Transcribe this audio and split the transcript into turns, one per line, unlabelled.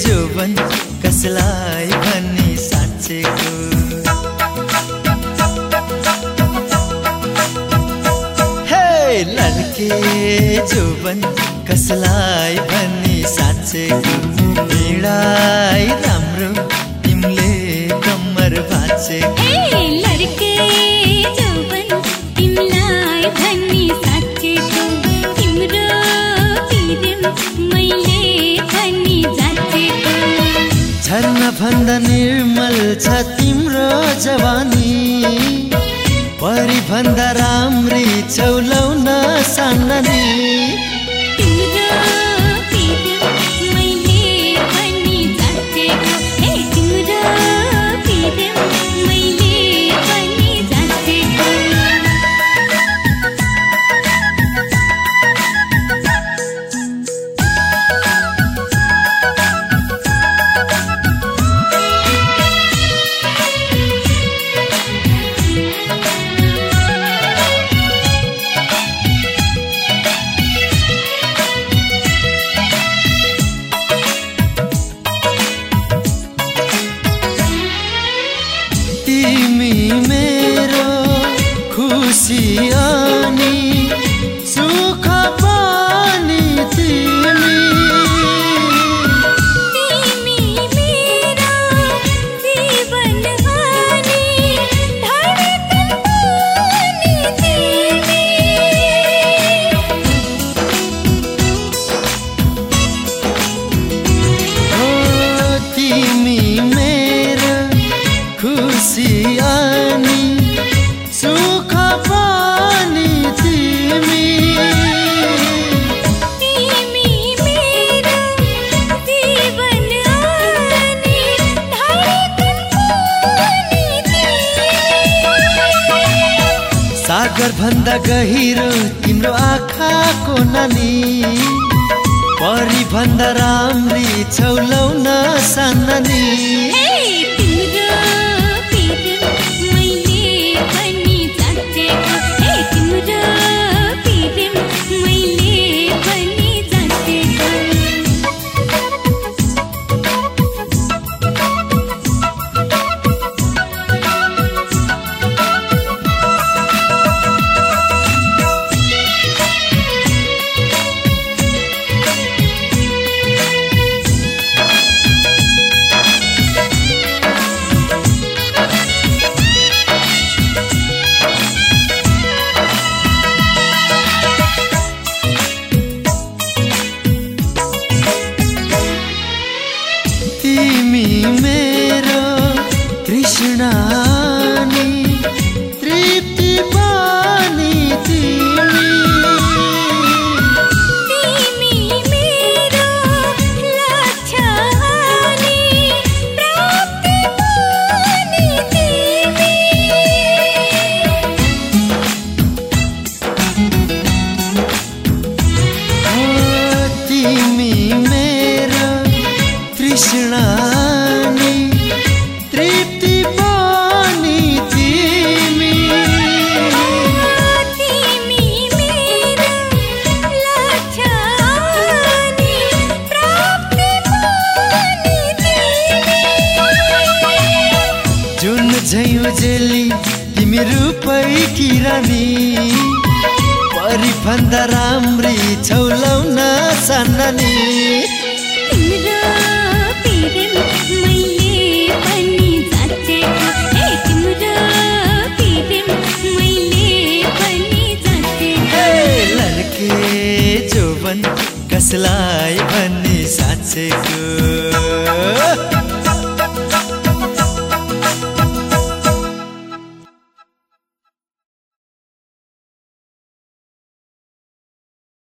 जोवन कसलाई भन्ने साँचेको हे लड्के जोवन कसलाई भन्ने साँचेको झरना भन्दा निर्मल छ तिम्रो जवानी। परिभन्दा राम्री
छौलाउन सानी apa
सागर भन्दा गहिरो तिम्रो आँखाको नानी। परी भन्दा राम्री
छौलाउन सानी बेली
तिमी रूपै किरानी। परिफन्दा राम्री छौलाउन सानी कसलाई भन्ने साँचेको?